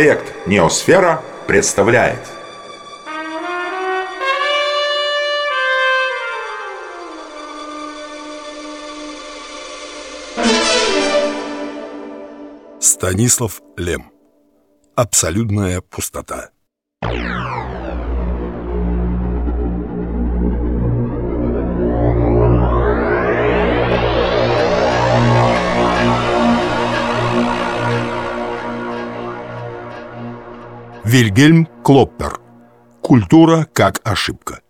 Проект «Неосфера» представляет. Станислав Лем. Абсолютная пустота Вильгельм Клоппер Культура как ошибка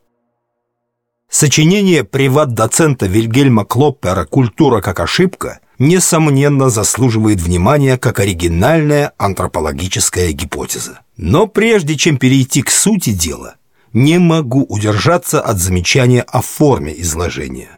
Сочинение приват-доцента Вильгельма Клоппера «Культура как ошибка» несомненно заслуживает внимания как оригинальная антропологическая гипотеза. Но прежде чем перейти к сути дела, не могу удержаться от замечания о форме изложения.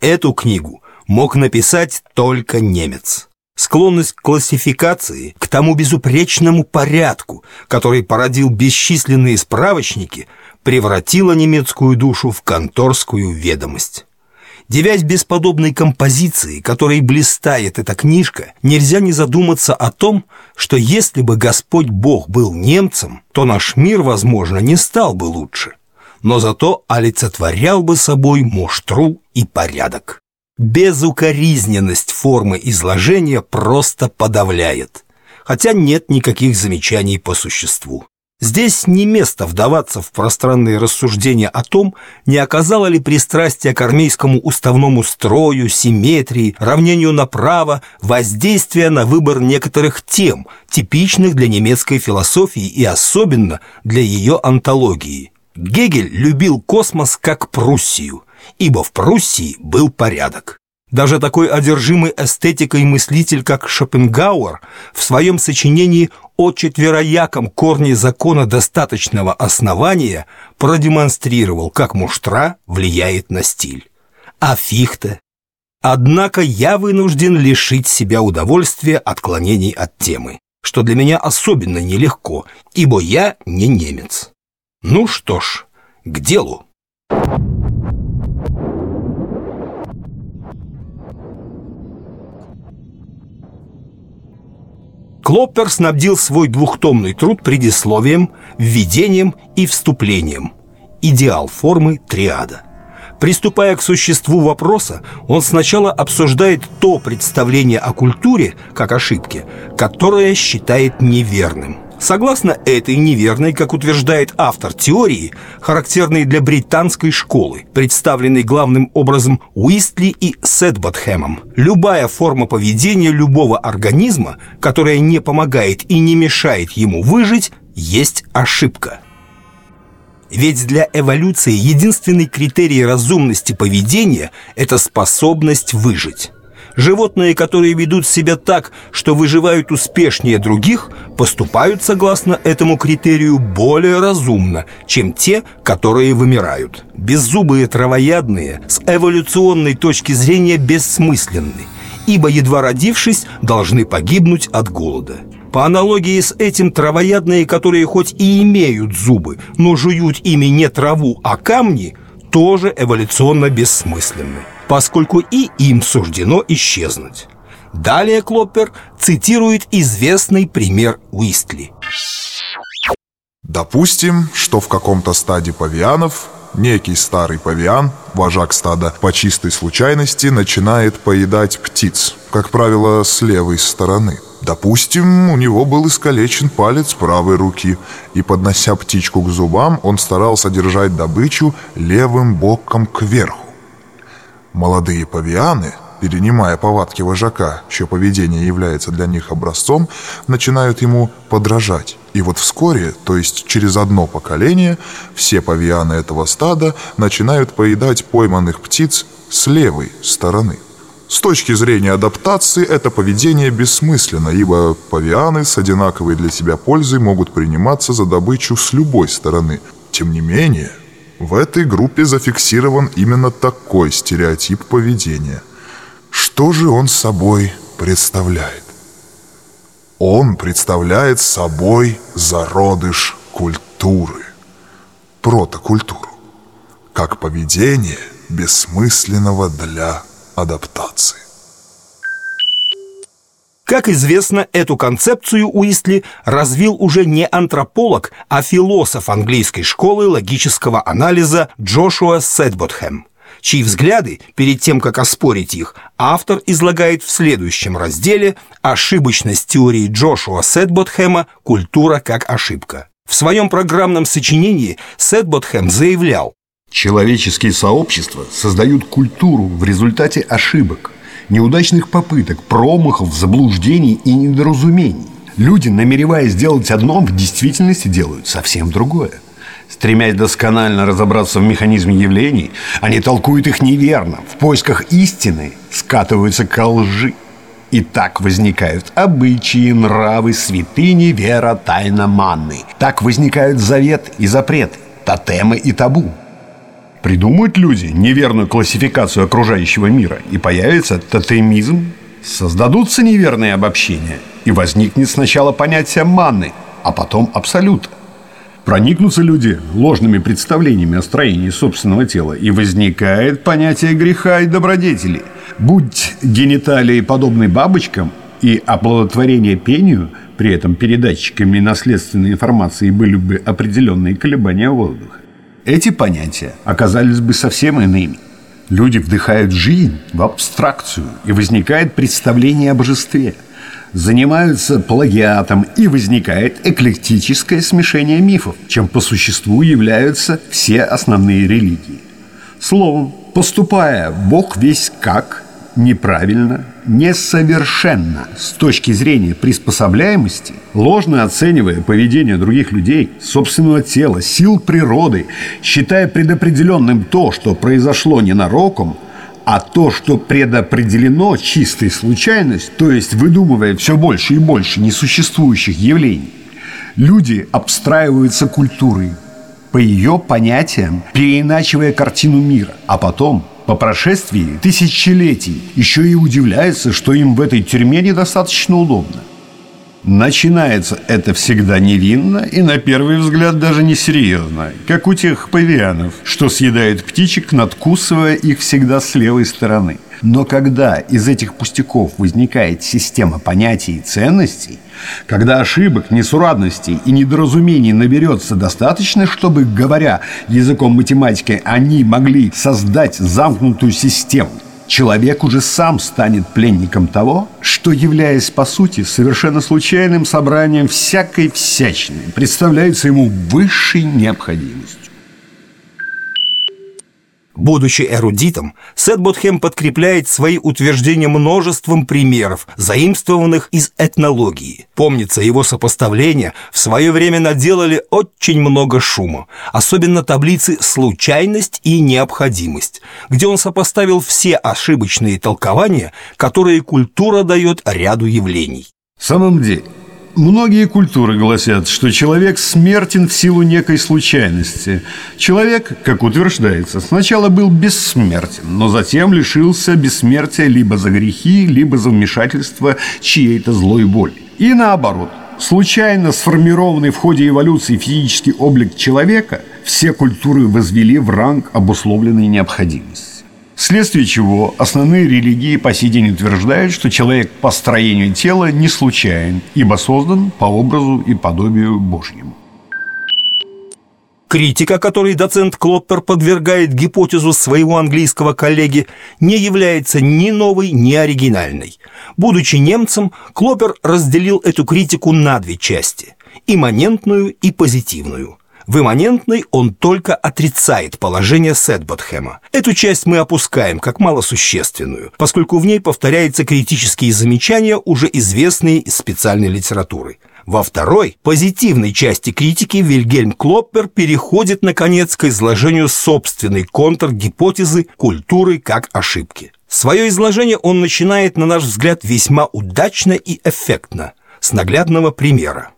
Эту книгу мог написать только немец склонность к классификации, к тому безупречному порядку, который породил бесчисленные справочники, превратила немецкую душу в конторскую ведомость. Девясь бесподобной композиции, которой блистает эта книжка, нельзя не задуматься о том, что если бы Господь Бог был немцем, то наш мир, возможно, не стал бы лучше, но зато олицетворял бы собой муштру и порядок. Безукоризненность формы изложения просто подавляет, хотя нет никаких замечаний по существу. Здесь не место вдаваться в пространные рассуждения о том, не оказало ли пристрастие к армейскому уставному строю, симметрии, равнению на право, воздействия на выбор некоторых тем, типичных для немецкой философии и особенно для ее антологии. Гегель любил космос как Пруссию – ибо в Пруссии был порядок. Даже такой одержимый эстетикой мыслитель, как Шопенгауэр, в своем сочинении о четверояком корне закона достаточного основания продемонстрировал, как муштра влияет на стиль. А Фихте? Однако я вынужден лишить себя удовольствия отклонений от темы, что для меня особенно нелегко, ибо я не немец. Ну что ж, к делу. Клоппер снабдил свой двухтомный труд предисловием, введением и вступлением. Идеал формы триада. Приступая к существу вопроса, он сначала обсуждает то представление о культуре, как ошибке, которое считает неверным – Согласно этой неверной, как утверждает автор теории, характерной для британской школы, представленной главным образом Уистли и Сетботхэмом, любая форма поведения любого организма, которая не помогает и не мешает ему выжить, есть ошибка. Ведь для эволюции единственный критерий разумности поведения – это способность выжить. Животные, которые ведут себя так, что выживают успешнее других, поступают согласно этому критерию более разумно, чем те, которые вымирают. Беззубые травоядные с эволюционной точки зрения бессмысленны, ибо, едва родившись, должны погибнуть от голода. По аналогии с этим травоядные, которые хоть и имеют зубы, но жуют ими не траву, а камни, тоже эволюционно бессмысленны поскольку и им суждено исчезнуть. Далее Клоппер цитирует известный пример Уистли. Допустим, что в каком-то стаде павианов некий старый павиан, вожак стада, по чистой случайности начинает поедать птиц, как правило, с левой стороны. Допустим, у него был искалечен палец правой руки, и, поднося птичку к зубам, он старался держать добычу левым боком кверху. Молодые павианы, перенимая повадки вожака, чье поведение является для них образцом, начинают ему подражать. И вот вскоре, то есть через одно поколение, все павианы этого стада начинают поедать пойманных птиц с левой стороны. С точки зрения адаптации это поведение бессмысленно, ибо павианы с одинаковой для себя пользой могут приниматься за добычу с любой стороны. Тем не менее, в этой группе зафиксирован именно такой стереотип поведения. Что же он собой представляет? Он представляет собой зародыш культуры, протокультуру, как поведение бессмысленного для адаптации. Как известно, эту концепцию Уистли развил уже не антрополог, а философ английской школы логического анализа Джошуа Сэдботхэм чьи взгляды, перед тем, как оспорить их, автор излагает в следующем разделе «Ошибочность теории Джошуа Сетботхэма «Культура как ошибка». В своем программном сочинении Сетботхэм заявлял, Человеческие сообщества создают культуру в результате ошибок, неудачных попыток, промахов, заблуждений и недоразумений. Люди, намереваясь сделать одно, в действительности делают совсем другое. Стремясь досконально разобраться в механизме явлений, они толкуют их неверно, в поисках истины скатываются ко лжи. И так возникают обычаи, нравы, святыни, вера, тайна манны. Так возникают завет и запреты, тотемы и табу. Придумают люди неверную классификацию окружающего мира, и появится тотемизм. Создадутся неверные обобщения, и возникнет сначала понятие манны, а потом абсолюта. Проникнутся люди ложными представлениями о строении собственного тела, и возникает понятие греха и добродетели. Будь гениталии подобны бабочкам, и оплодотворение пению, при этом передатчиками наследственной информации были бы определенные колебания воздуха. Эти понятия оказались бы совсем иными. Люди вдыхают жизнь в абстракцию, и возникает представление о божестве – занимаются плагиатом и возникает эклектическое смешение мифов, чем по существу являются все основные религии. Словом, поступая Бог весь как, неправильно, несовершенно. С точки зрения приспособляемости, ложно оценивая поведение других людей, собственного тела, сил природы, считая предопределенным то, что произошло ненароком – а то, что предопределено чистой случайность, то есть выдумывая все больше и больше несуществующих явлений, люди обстраиваются культурой, по ее понятиям, переиначивая картину мира, а потом, по прошествии тысячелетий, еще и удивляются, что им в этой тюрьме недостаточно удобно. Начинается это всегда невинно и на первый взгляд даже несерьезно, как у тех павианов, что съедают птичек, надкусывая их всегда с левой стороны. Но когда из этих пустяков возникает система понятий и ценностей, когда ошибок, несурадностей и недоразумений наберется достаточно, чтобы, говоря языком математики, они могли создать замкнутую систему – человек уже сам станет пленником того, что, являясь по сути совершенно случайным собранием всякой всячины, представляется ему высшей необходимостью. Будучи эрудитом, Сетботхем подкрепляет свои утверждения множеством примеров, заимствованных из этнологии. Помнится, его сопоставления в свое время наделали очень много шума, особенно таблицы «случайность» и «необходимость», где он сопоставил все ошибочные толкования, которые культура дает ряду явлений. В самом деле, Многие культуры гласят, что человек смертен в силу некой случайности. Человек, как утверждается, сначала был бессмертен, но затем лишился бессмертия либо за грехи, либо за вмешательство чьей-то злой воли. И наоборот, случайно сформированный в ходе эволюции физический облик человека все культуры возвели в ранг обусловленной необходимости. Вследствие чего основные религии по сей день утверждают, что человек по строению тела не случайен, ибо создан по образу и подобию Божьему. Критика, которой доцент Клоппер подвергает гипотезу своего английского коллеги, не является ни новой, ни оригинальной. Будучи немцем, Клоппер разделил эту критику на две части – имманентную и позитивную. В имманентной он только отрицает положение Сетботхэма. Эту часть мы опускаем как малосущественную, поскольку в ней повторяются критические замечания, уже известные из специальной литературы. Во второй, позитивной части критики Вильгельм Клоппер переходит, наконец, к изложению собственной контргипотезы культуры как ошибки. Свое изложение он начинает, на наш взгляд, весьма удачно и эффектно, с наглядного примера.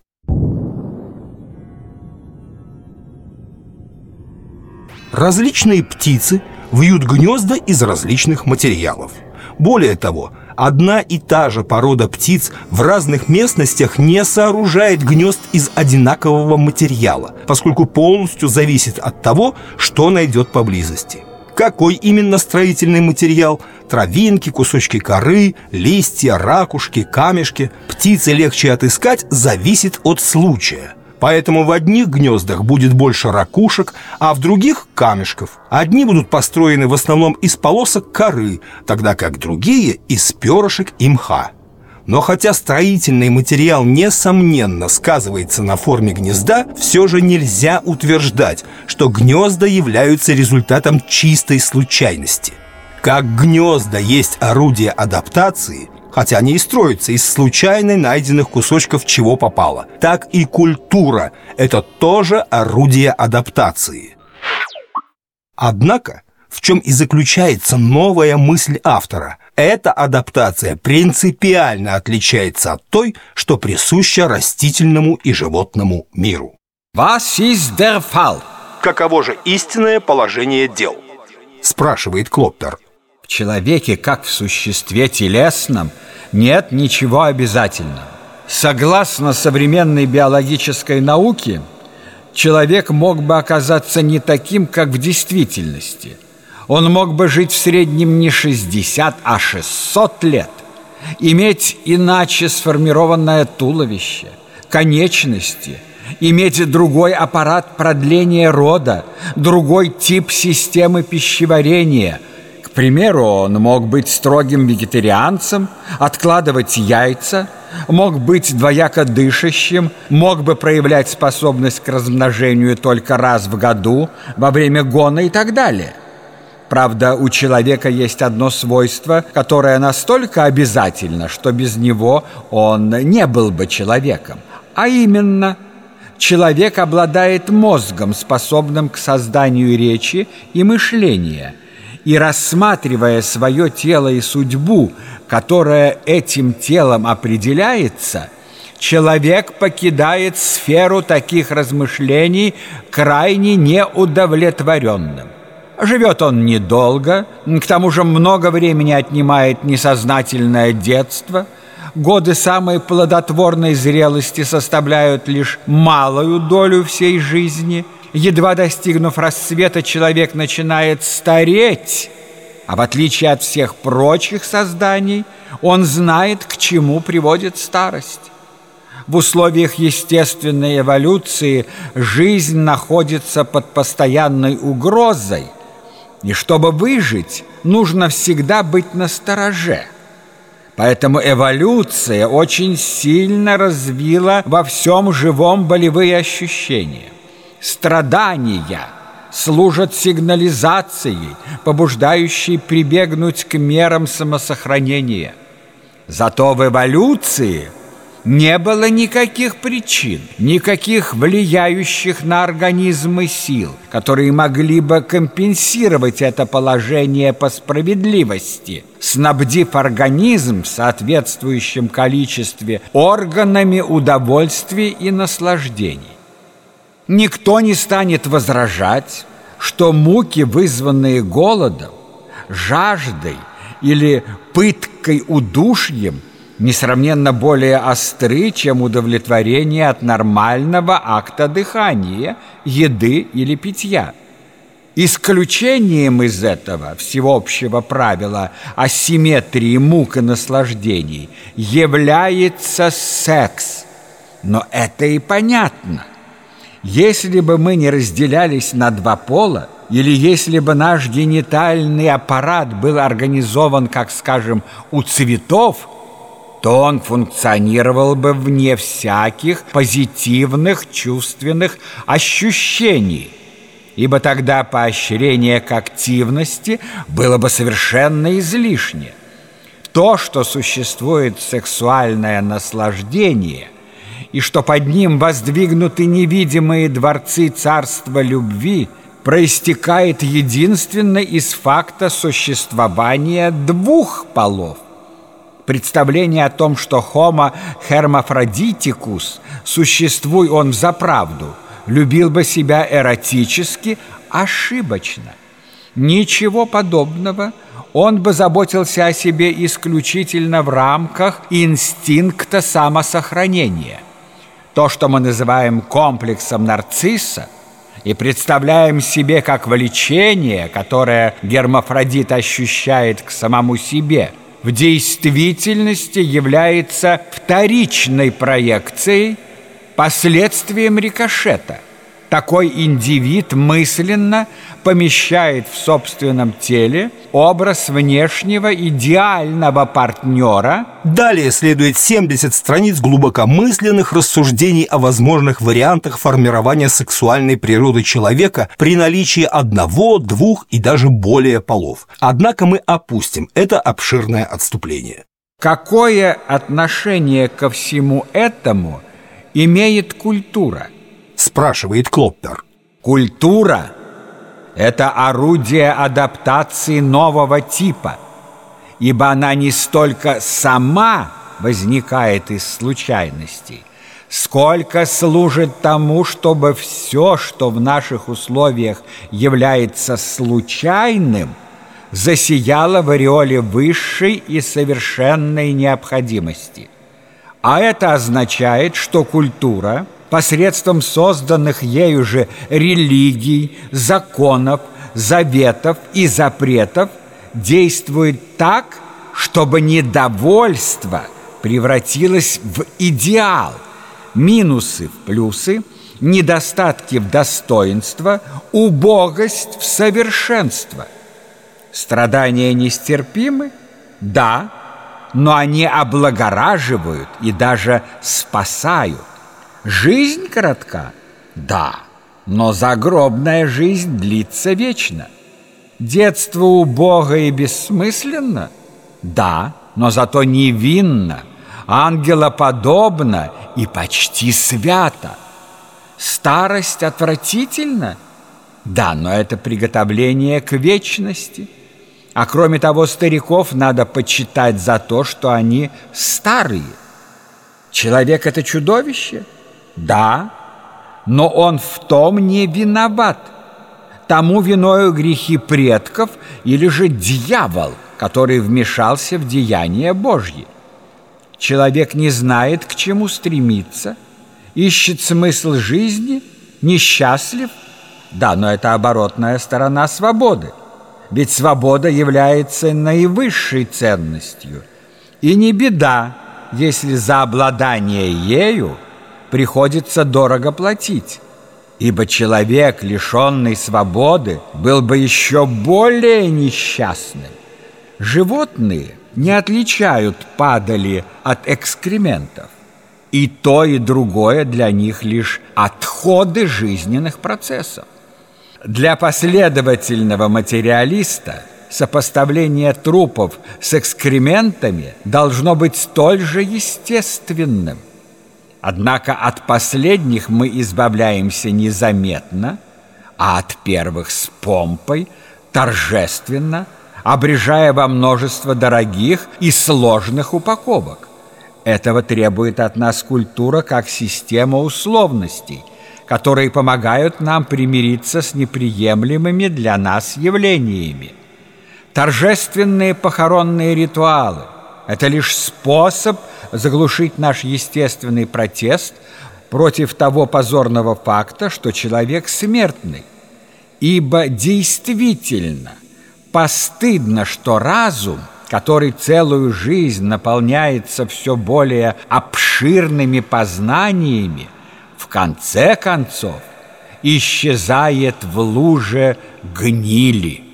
Различные птицы вьют гнезда из различных материалов. Более того, одна и та же порода птиц в разных местностях не сооружает гнезд из одинакового материала, поскольку полностью зависит от того, что найдет поблизости. Какой именно строительный материал? Травинки, кусочки коры, листья, ракушки, камешки. Птицы легче отыскать зависит от случая. Поэтому в одних гнездах будет больше ракушек, а в других – камешков. Одни будут построены в основном из полосок коры, тогда как другие – из перышек и мха. Но хотя строительный материал несомненно сказывается на форме гнезда, все же нельзя утверждать, что гнезда являются результатом чистой случайности. Как гнезда есть орудие адаптации, хотя они и строятся из случайно найденных кусочков чего попало, так и культура – это тоже орудие адаптации. Однако, в чем и заключается новая мысль автора – эта адаптация принципиально отличается от той, что присуща растительному и животному миру. Was ist der Fall? Каково же истинное положение дел? Спрашивает Клоптер. Человеке, как в существе телесном, нет ничего обязательного. Согласно современной биологической науке, человек мог бы оказаться не таким, как в действительности – он мог бы жить в среднем не 60, а 600 лет, иметь иначе сформированное туловище, конечности, иметь другой аппарат продления рода, другой тип системы пищеварения. Примеру, он мог быть строгим вегетарианцем, откладывать яйца, мог быть двояко дышащим, мог бы проявлять способность к размножению только раз в году, во время гона и так далее – Правда, у человека есть одно свойство, которое настолько обязательно, что без него он не был бы человеком. А именно, человек обладает мозгом, способным к созданию речи и мышления. И рассматривая свое тело и судьбу, которая этим телом определяется – человек покидает сферу таких размышлений крайне неудовлетворенным. Живет он недолго, к тому же много времени отнимает несознательное детство. Годы самой плодотворной зрелости составляют лишь малую долю всей жизни. Едва достигнув расцвета, человек начинает стареть, а в отличие от всех прочих созданий, он знает, к чему приводит старость. В условиях естественной эволюции жизнь находится под постоянной угрозой – и чтобы выжить, нужно всегда быть на стороже. Поэтому эволюция очень сильно развила во всем живом болевые ощущения. Страдания служат сигнализацией, побуждающей прибегнуть к мерам самосохранения. Зато в эволюции – не было никаких причин, никаких влияющих на организмы сил, которые могли бы компенсировать это положение по справедливости, снабдив организм в соответствующем количестве органами удовольствий и наслаждений. Никто не станет возражать, что муки, вызванные голодом, жаждой или пыткой удушьем – несравненно более остры, чем удовлетворение от нормального акта дыхания, еды или питья. Исключением из этого всеобщего правила асимметрии мук и наслаждений является секс. Но это и понятно. Если бы мы не разделялись на два пола, или если бы наш генитальный аппарат был организован, как, скажем, у цветов – то он функционировал бы вне всяких позитивных чувственных ощущений, ибо тогда поощрение к активности было бы совершенно излишне. То, что существует сексуальное наслаждение и что под ним воздвигнуты невидимые дворцы царства любви – проистекает единственно из факта существования двух полов – Представление о том, что Homo hermaphrodicus, существуй он взаправду, любил бы себя эротически, ошибочно. Ничего подобного он бы заботился о себе исключительно в рамках инстинкта самосохранения. То, что мы называем комплексом нарцисса, и представляем себе как влечение, которое гермафродит ощущает к самому себе, в действительности является вторичной проекцией, последствием рикошета – такой индивид мысленно помещает в собственном теле образ внешнего идеального партнера. Далее следует 70 страниц глубокомысленных рассуждений о возможных вариантах формирования сексуальной природы человека при наличии одного, двух и даже более полов. Однако мы опустим это обширное отступление. Какое отношение ко всему этому имеет культура – спрашивает Клоппер. Культура – это орудие адаптации нового типа, ибо она не столько сама возникает из случайностей, сколько служит тому, чтобы все, что в наших условиях является случайным, засияло в ореоле высшей и совершенной необходимости. А это означает, что культура – посредством созданных ею же религий, законов, заветов и запретов действует так, чтобы недовольство превратилось в идеал, минусы в плюсы, недостатки в достоинство, убогость в совершенство. Страдания нестерпимы? Да, но они облагораживают и даже спасают. Жизнь коротка? Да, но загробная жизнь длится вечно. Детство убого и бессмысленно? Да, но зато невинно, ангелоподобно и почти свято. Старость отвратительна? Да, но это приготовление к вечности. А кроме того, стариков надо почитать за то, что они старые. Человек – это чудовище – да, но он в том не виноват. Тому виною грехи предков или же дьявол, который вмешался в деяния Божьи. Человек не знает, к чему стремиться, ищет смысл жизни, несчастлив. Да, но это оборотная сторона свободы. Ведь свобода является наивысшей ценностью. И не беда, если за обладание ею – приходится дорого платить, ибо человек, лишенный свободы, был бы еще более несчастным. Животные не отличают падали от экскрементов. И то, и другое для них лишь отходы жизненных процессов. Для последовательного материалиста сопоставление трупов с экскрементами должно быть столь же естественным – Однако от последних мы избавляемся незаметно, а от первых с помпой, торжественно, обрежая во множество дорогих и сложных упаковок. Этого требует от нас культура как система условностей, которые помогают нам примириться с неприемлемыми для нас явлениями. Торжественные похоронные ритуалы – это лишь способ – заглушить наш естественный протест против того позорного факта, что человек смертный. Ибо действительно постыдно, что разум, который целую жизнь наполняется все более обширными познаниями, в конце концов исчезает в луже гнили.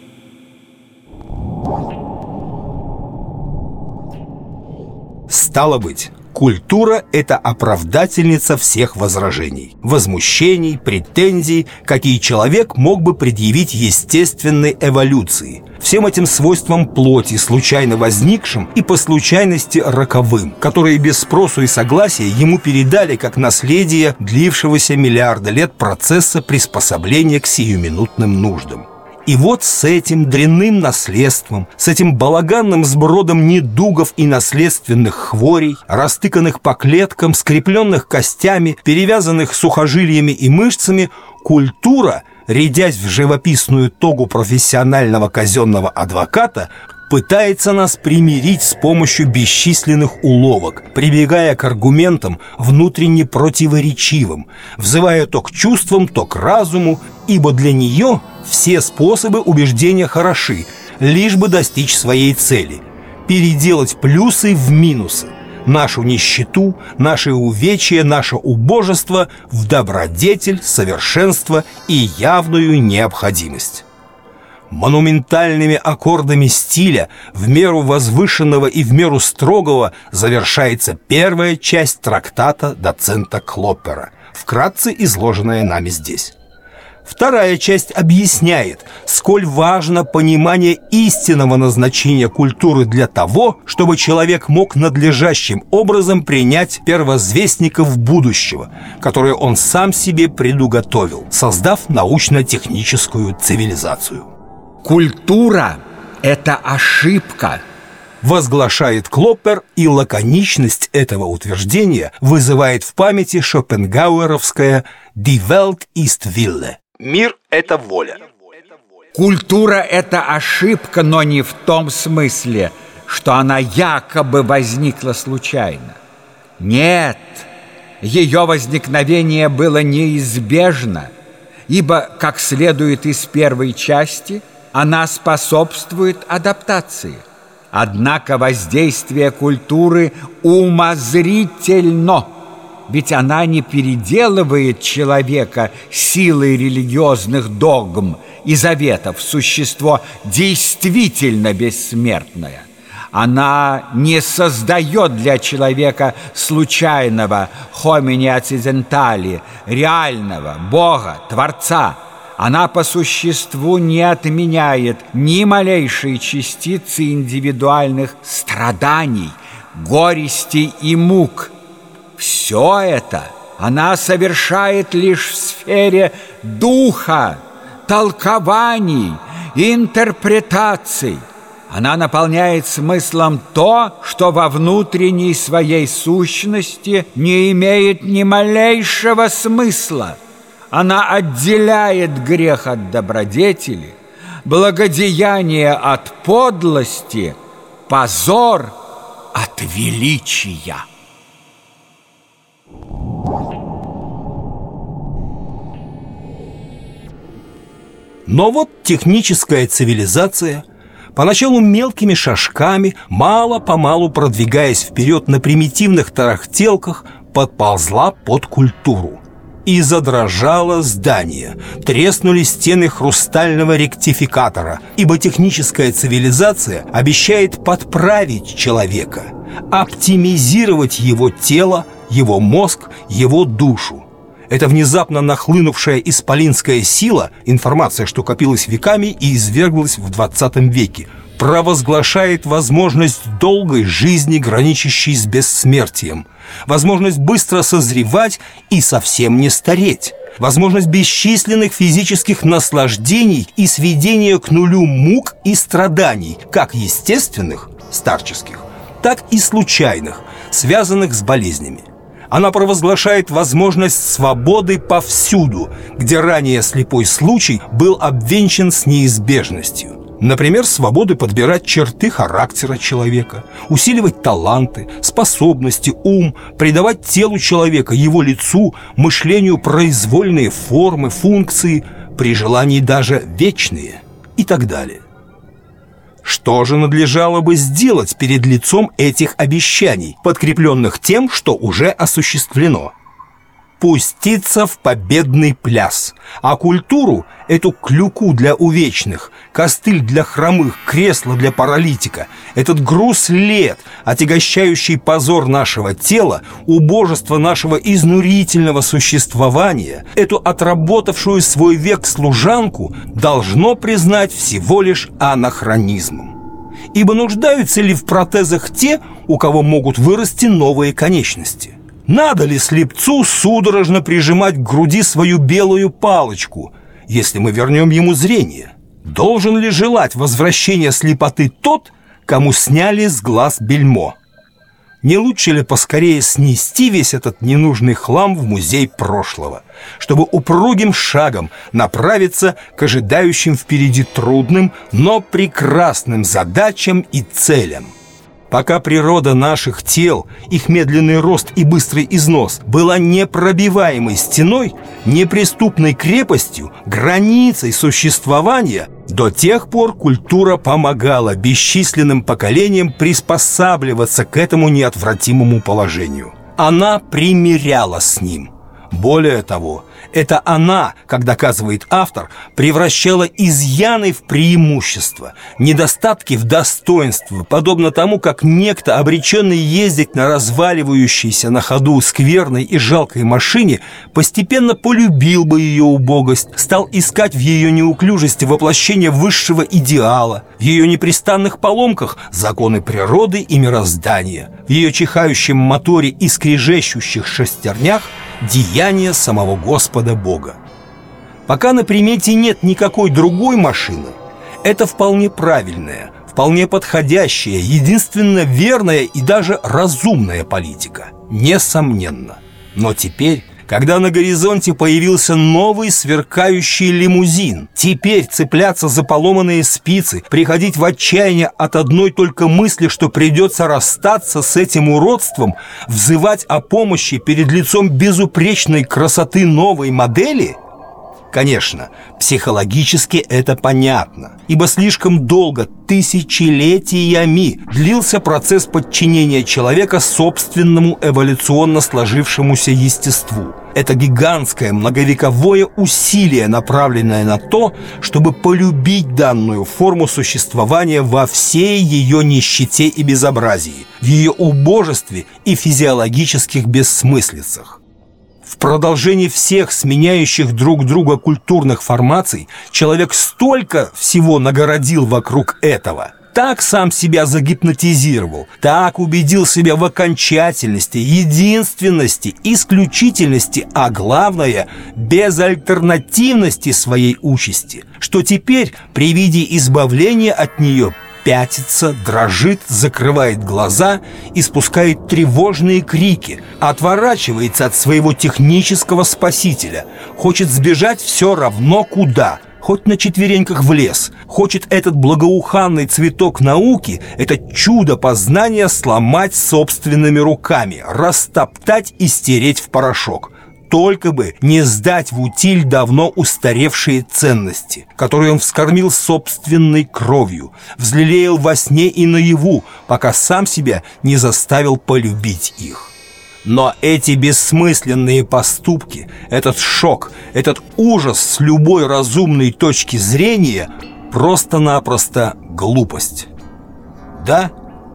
Стало быть, культура – это оправдательница всех возражений, возмущений, претензий, какие человек мог бы предъявить естественной эволюции, всем этим свойствам плоти, случайно возникшим и по случайности роковым, которые без спросу и согласия ему передали как наследие длившегося миллиарда лет процесса приспособления к сиюминутным нуждам. И вот с этим дрянным наследством, с этим балаганным сбродом недугов и наследственных хворей, растыканных по клеткам, скрепленных костями, перевязанных сухожилиями и мышцами, культура, рядясь в живописную тогу профессионального казенного адвоката, пытается нас примирить с помощью бесчисленных уловок, прибегая к аргументам внутренне противоречивым, взывая то к чувствам, то к разуму, ибо для нее все способы убеждения хороши, лишь бы достичь своей цели – переделать плюсы в минусы, нашу нищету, наше увечье, наше убожество в добродетель, совершенство и явную необходимость монументальными аккордами стиля, в меру возвышенного и в меру строгого, завершается первая часть трактата доцента Клоппера, вкратце изложенная нами здесь. Вторая часть объясняет, сколь важно понимание истинного назначения культуры для того, чтобы человек мог надлежащим образом принять первозвестников будущего, которые он сам себе предуготовил, создав научно-техническую цивилизацию. Культура – это ошибка. Возглашает Клоппер, и лаконичность этого утверждения вызывает в памяти шопенгауэровское «Die Welt ist Wille» – «Мир – это воля». Культура – это ошибка, но не в том смысле, что она якобы возникла случайно. Нет, ее возникновение было неизбежно, ибо, как следует из первой части – она способствует адаптации. Однако воздействие культуры умозрительно, ведь она не переделывает человека силой религиозных догм и заветов существо действительно бессмертное. Она не создает для человека случайного хомини ацидентали, реального Бога, Творца – она по существу не отменяет ни малейшей частицы индивидуальных страданий, горестей и мук. Все это она совершает лишь в сфере духа, толкований, интерпретаций. Она наполняет смыслом то, что во внутренней своей сущности не имеет ни малейшего смысла – она отделяет грех от добродетели, благодеяние от подлости, позор от величия. Но вот техническая цивилизация, поначалу мелкими шажками, мало-помалу продвигаясь вперед на примитивных тарахтелках, подползла под культуру – и задрожало здание. Треснули стены хрустального ректификатора, ибо техническая цивилизация обещает подправить человека, оптимизировать его тело, его мозг, его душу. Эта внезапно нахлынувшая исполинская сила, информация, что копилась веками и изверглась в 20 веке, провозглашает возможность долгой жизни, граничащей с бессмертием – возможность быстро созревать и совсем не стареть, возможность бесчисленных физических наслаждений и сведения к нулю мук и страданий, как естественных, старческих, так и случайных, связанных с болезнями. Она провозглашает возможность свободы повсюду, где ранее слепой случай был обвенчан с неизбежностью. Например, свободы подбирать черты характера человека, усиливать таланты, способности, ум, придавать телу человека, его лицу, мышлению произвольные формы, функции, при желании даже вечные и так далее. Что же надлежало бы сделать перед лицом этих обещаний, подкрепленных тем, что уже осуществлено – пуститься в победный пляс. А культуру, эту клюку для увечных, костыль для хромых, кресло для паралитика, этот груз лет, отягощающий позор нашего тела, убожество нашего изнурительного существования, эту отработавшую свой век служанку должно признать всего лишь анахронизмом. Ибо нуждаются ли в протезах те, у кого могут вырасти новые конечности? Надо ли слепцу судорожно прижимать к груди свою белую палочку, если мы вернем ему зрение? Должен ли желать возвращения слепоты тот, кому сняли с глаз бельмо? Не лучше ли поскорее снести весь этот ненужный хлам в музей прошлого, чтобы упругим шагом направиться к ожидающим впереди трудным, но прекрасным задачам и целям? Пока природа наших тел, их медленный рост и быстрый износ была непробиваемой стеной, неприступной крепостью, границей существования, до тех пор культура помогала бесчисленным поколениям приспосабливаться к этому неотвратимому положению. Она примиряла с ним. Более того, это она, как доказывает автор, превращала изъяны в преимущество, недостатки в достоинство, подобно тому, как некто, обреченный ездить на разваливающейся на ходу скверной и жалкой машине, постепенно полюбил бы ее убогость, стал искать в ее неуклюжести воплощение высшего идеала, в ее непрестанных поломках законы природы и мироздания, в ее чихающем моторе и скрежещущих шестернях деяния самого Господа Господа Бога. Пока на примете нет никакой другой машины, это вполне правильная, вполне подходящая, единственно верная и даже разумная политика. Несомненно. Но теперь когда на горизонте появился новый сверкающий лимузин. Теперь цепляться за поломанные спицы, приходить в отчаяние от одной только мысли, что придется расстаться с этим уродством, взывать о помощи перед лицом безупречной красоты новой модели – Конечно, психологически это понятно, ибо слишком долго, тысячелетиями, длился процесс подчинения человека собственному эволюционно сложившемуся естеству. Это гигантское многовековое усилие, направленное на то, чтобы полюбить данную форму существования во всей ее нищете и безобразии, в ее убожестве и физиологических бессмыслицах. В продолжении всех сменяющих друг друга культурных формаций человек столько всего нагородил вокруг этого – так сам себя загипнотизировал, так убедил себя в окончательности, единственности, исключительности, а главное – безальтернативности своей участи, что теперь при виде избавления от нее пятится, дрожит, закрывает глаза и спускает тревожные крики, отворачивается от своего технического спасителя, хочет сбежать все равно куда – хоть на четвереньках в лес, хочет этот благоуханный цветок науки, это чудо познания сломать собственными руками, растоптать и стереть в порошок – только бы не сдать в утиль давно устаревшие ценности, которые он вскормил собственной кровью, взлелеял во сне и наяву, пока сам себя не заставил полюбить их. Но эти бессмысленные поступки, этот шок, этот ужас с любой разумной точки зрения просто-напросто глупость. Да,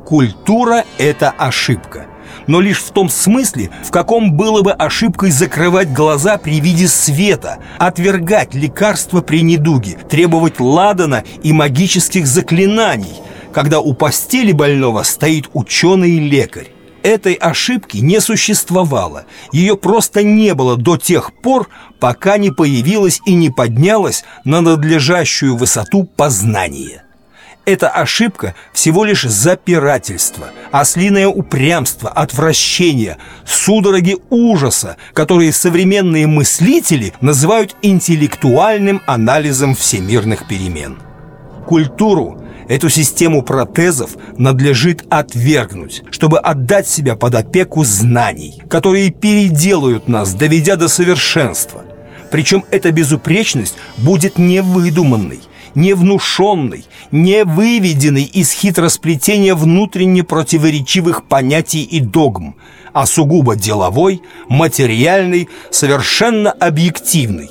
культура – это ошибка – но лишь в том смысле, в каком было бы ошибкой закрывать глаза при виде света, отвергать лекарства при недуге, требовать ладана и магических заклинаний, когда у постели больного стоит ученый-лекарь. Этой ошибки не существовало, ее просто не было до тех пор, пока не появилась и не поднялась на надлежащую высоту познания. Эта ошибка всего лишь запирательство, ослиное упрямство, отвращение, судороги ужаса, которые современные мыслители называют интеллектуальным анализом всемирных перемен. Культуру, эту систему протезов надлежит отвергнуть, чтобы отдать себя под опеку знаний, которые переделают нас, доведя до совершенства. Причем эта безупречность будет невыдуманной, не внушенный, не выведенный из хитросплетения внутренне противоречивых понятий и догм, а сугубо деловой, материальный, совершенно объективный,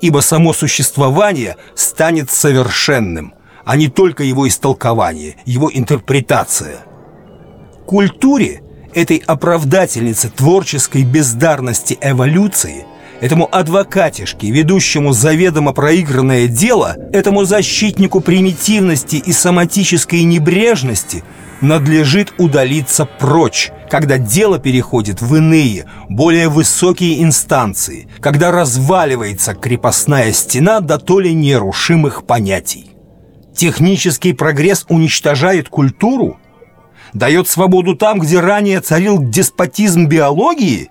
ибо само существование станет совершенным, а не только его истолкование, его интерпретация. Культуре, этой оправдательнице творческой бездарности эволюции – этому адвокатишке, ведущему заведомо проигранное дело, этому защитнику примитивности и соматической небрежности надлежит удалиться прочь, когда дело переходит в иные, более высокие инстанции, когда разваливается крепостная стена до то ли нерушимых понятий. Технический прогресс уничтожает культуру? дает свободу там, где ранее царил деспотизм биологии?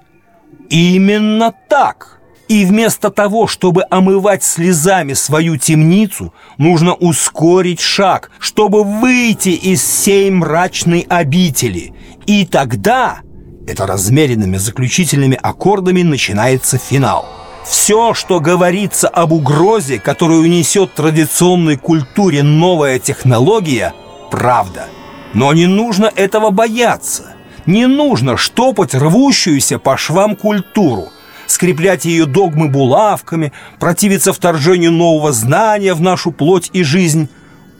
Именно так. И вместо того, чтобы омывать слезами свою темницу, нужно ускорить шаг, чтобы выйти из сей мрачной обители. И тогда, это размеренными заключительными аккордами, начинается финал. Все, что говорится об угрозе, которую несет традиционной культуре новая технология, правда. Но не нужно этого бояться. Не нужно штопать рвущуюся по швам культуру – скреплять ее догмы булавками, противиться вторжению нового знания в нашу плоть и жизнь.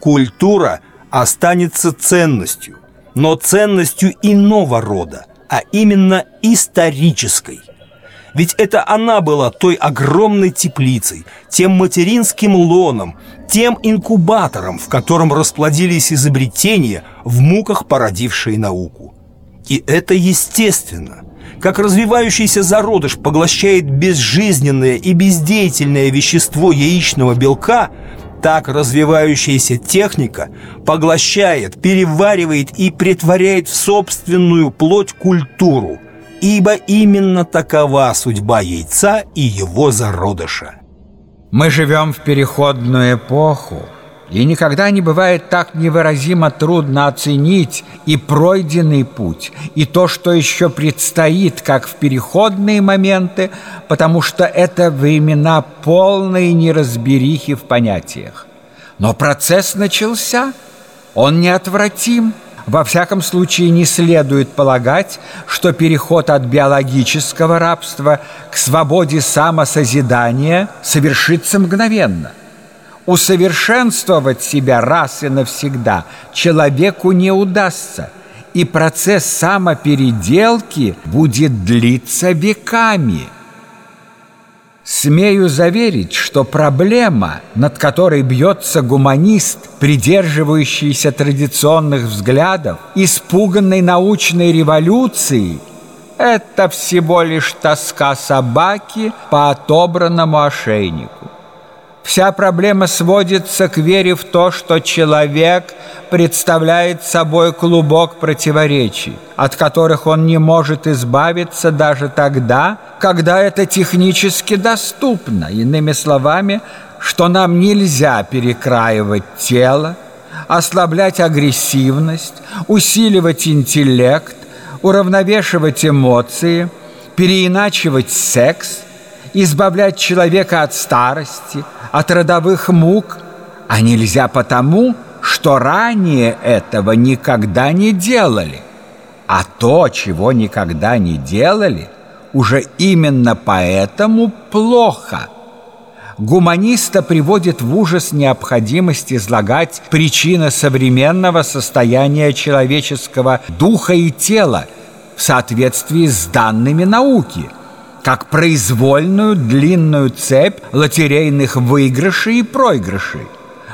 Культура останется ценностью, но ценностью иного рода, а именно исторической. Ведь это она была той огромной теплицей, тем материнским лоном, тем инкубатором, в котором расплодились изобретения, в муках породившие науку. И это естественно – как развивающийся зародыш поглощает безжизненное и бездеятельное вещество яичного белка, так развивающаяся техника поглощает, переваривает и претворяет в собственную плоть культуру, ибо именно такова судьба яйца и его зародыша. Мы живем в переходную эпоху, и никогда не бывает так невыразимо трудно оценить и пройденный путь, и то, что еще предстоит, как в переходные моменты, потому что это времена полной неразберихи в понятиях. Но процесс начался, он неотвратим. Во всяком случае, не следует полагать, что переход от биологического рабства к свободе самосозидания совершится мгновенно – Усовершенствовать себя раз и навсегда человеку не удастся, и процесс самопеределки будет длиться веками. Смею заверить, что проблема, над которой бьется гуманист, придерживающийся традиционных взглядов, испуганной научной революцией, это всего лишь тоска собаки по отобранному ошейнику. Вся проблема сводится к вере в то, что человек представляет собой клубок противоречий, от которых он не может избавиться даже тогда, когда это технически доступно. Иными словами, что нам нельзя перекраивать тело, ослаблять агрессивность, усиливать интеллект, уравновешивать эмоции, переиначивать секс, избавлять человека от старости – от родовых мук, а нельзя потому, что ранее этого никогда не делали. А то, чего никогда не делали, уже именно поэтому плохо. Гуманиста приводит в ужас необходимость излагать причины современного состояния человеческого духа и тела в соответствии с данными науки – как произвольную длинную цепь лотерейных выигрышей и проигрышей,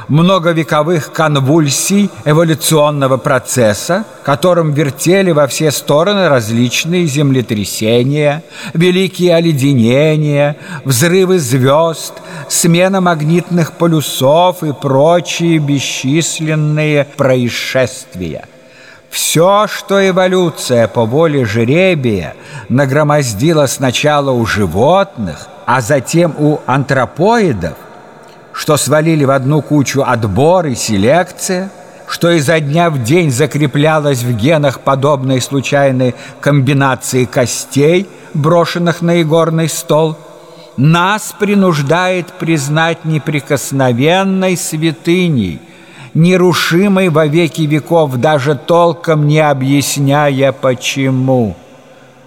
многовековых конвульсий эволюционного процесса, которым вертели во все стороны различные землетрясения, великие оледенения, взрывы звезд, смена магнитных полюсов и прочие бесчисленные происшествия – все, что эволюция по воле жеребия нагромоздила сначала у животных, а затем у антропоидов, что свалили в одну кучу отбор и селекция, что изо дня в день закреплялось в генах подобной случайной комбинации костей, брошенных на игорный стол, нас принуждает признать неприкосновенной святыней – нерушимый во веки веков, даже толком не объясняя почему.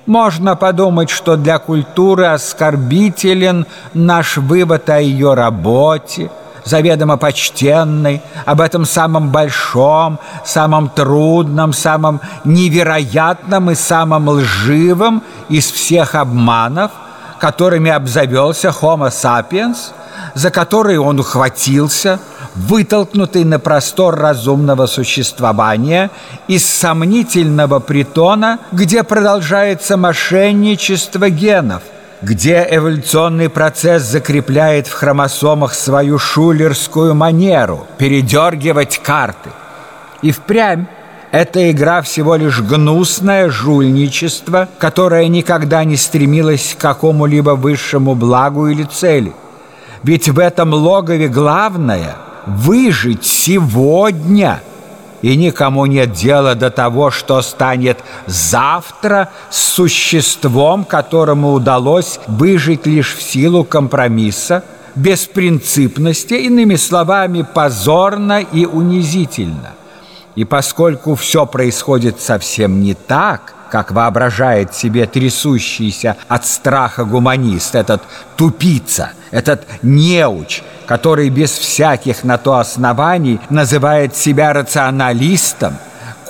Можно подумать, что для культуры оскорбителен наш вывод о ее работе, заведомо почтенной, об этом самом большом, самом трудном, самом невероятном и самом лживом из всех обманов, которыми обзавелся Homo sapiens, за которые он ухватился – вытолкнутый на простор разумного существования из сомнительного притона, где продолжается мошенничество генов, где эволюционный процесс закрепляет в хромосомах свою шулерскую манеру передергивать карты. И впрямь Эта игра всего лишь гнусное жульничество, которое никогда не стремилось к какому-либо высшему благу или цели. Ведь в этом логове главное – выжить сегодня – и никому нет дела до того, что станет завтра с существом, которому удалось выжить лишь в силу компромисса, беспринципности, иными словами, позорно и унизительно. И поскольку все происходит совсем не так, как воображает себе трясущийся от страха гуманист, этот тупица, этот неуч, который без всяких на то оснований называет себя рационалистом,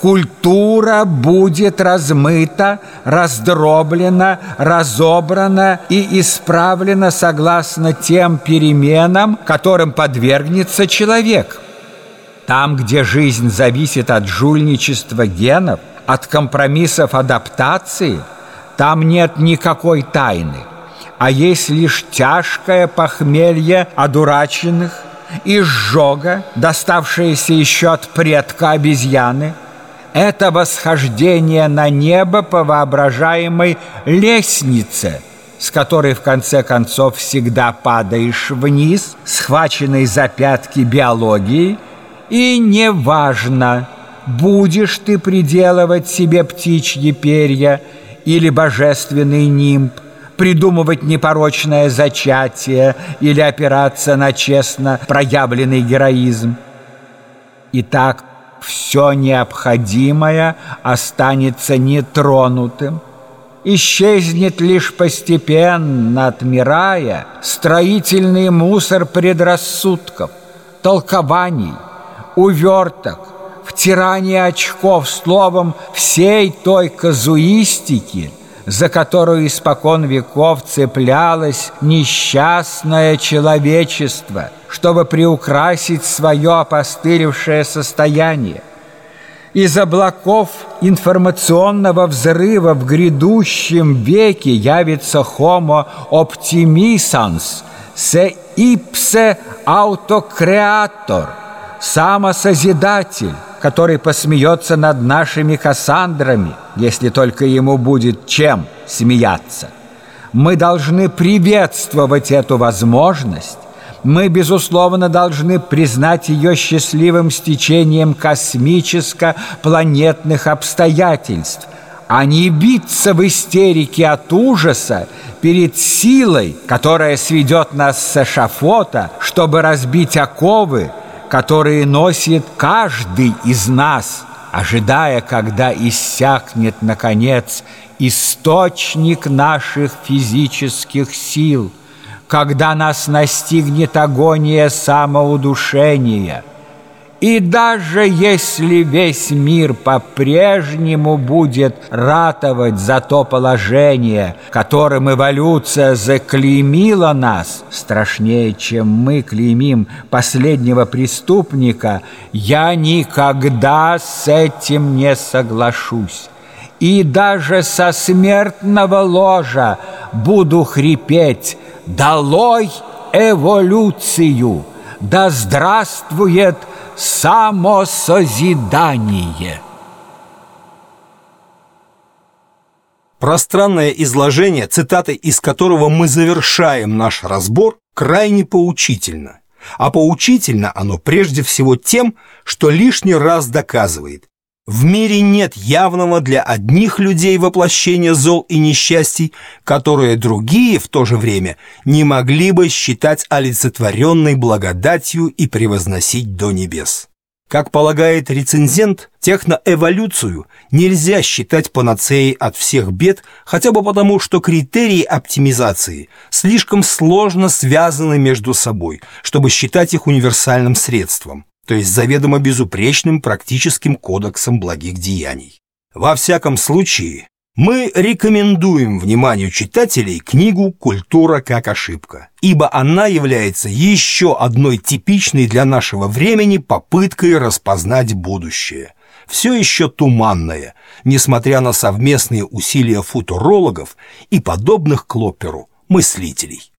культура будет размыта, раздроблена, разобрана и исправлена согласно тем переменам, которым подвергнется человек. Там, где жизнь зависит от жульничества генов, от компромиссов адаптации, там нет никакой тайны, а есть лишь тяжкое похмелье одураченных и сжога, доставшееся еще от предка обезьяны. Это восхождение на небо по воображаемой лестнице – с которой в конце концов всегда падаешь вниз, схваченный за пятки биологией, и неважно, будешь ты приделывать себе птичьи перья или божественный нимб, придумывать непорочное зачатие или опираться на честно проявленный героизм. Итак, все необходимое останется нетронутым, исчезнет лишь постепенно, отмирая, строительный мусор предрассудков, толкований, уверток, втирание очков, словом, всей той казуистики, за которую испокон веков цеплялось несчастное человечество, чтобы приукрасить свое опостылевшее состояние. Из облаков информационного взрыва в грядущем веке явится Homo optimisans, se ipse autocreator, самосозидатель, который посмеется над нашими Кассандрами, если только ему будет чем смеяться. Мы должны приветствовать эту возможность. Мы, безусловно, должны признать ее счастливым стечением космическо-планетных обстоятельств, а не биться в истерике от ужаса перед силой, которая сведет нас с эшафота, чтобы разбить оковы, которые носит каждый из нас, ожидая, когда иссякнет, наконец, источник наших физических сил, когда нас настигнет агония самоудушения – и даже если весь мир по-прежнему будет ратовать за то положение, которым эволюция заклеймила нас, страшнее, чем мы клеймим последнего преступника, я никогда с этим не соглашусь. И даже со смертного ложа буду хрипеть «Долой эволюцию!» Да здравствует самосозидание. Пространное изложение, цитаты из которого мы завершаем наш разбор, крайне поучительно. А поучительно оно прежде всего тем, что лишний раз доказывает, в мире нет явного для одних людей воплощения зол и несчастий, которые другие в то же время не могли бы считать олицетворенной благодатью и превозносить до небес. Как полагает рецензент, техноэволюцию нельзя считать панацеей от всех бед, хотя бы потому, что критерии оптимизации слишком сложно связаны между собой, чтобы считать их универсальным средством то есть заведомо безупречным практическим кодексом благих деяний. Во всяком случае, мы рекомендуем вниманию читателей книгу «Культура как ошибка», ибо она является еще одной типичной для нашего времени попыткой распознать будущее. Все еще туманное, несмотря на совместные усилия футурологов и подобных Клопперу мыслителей.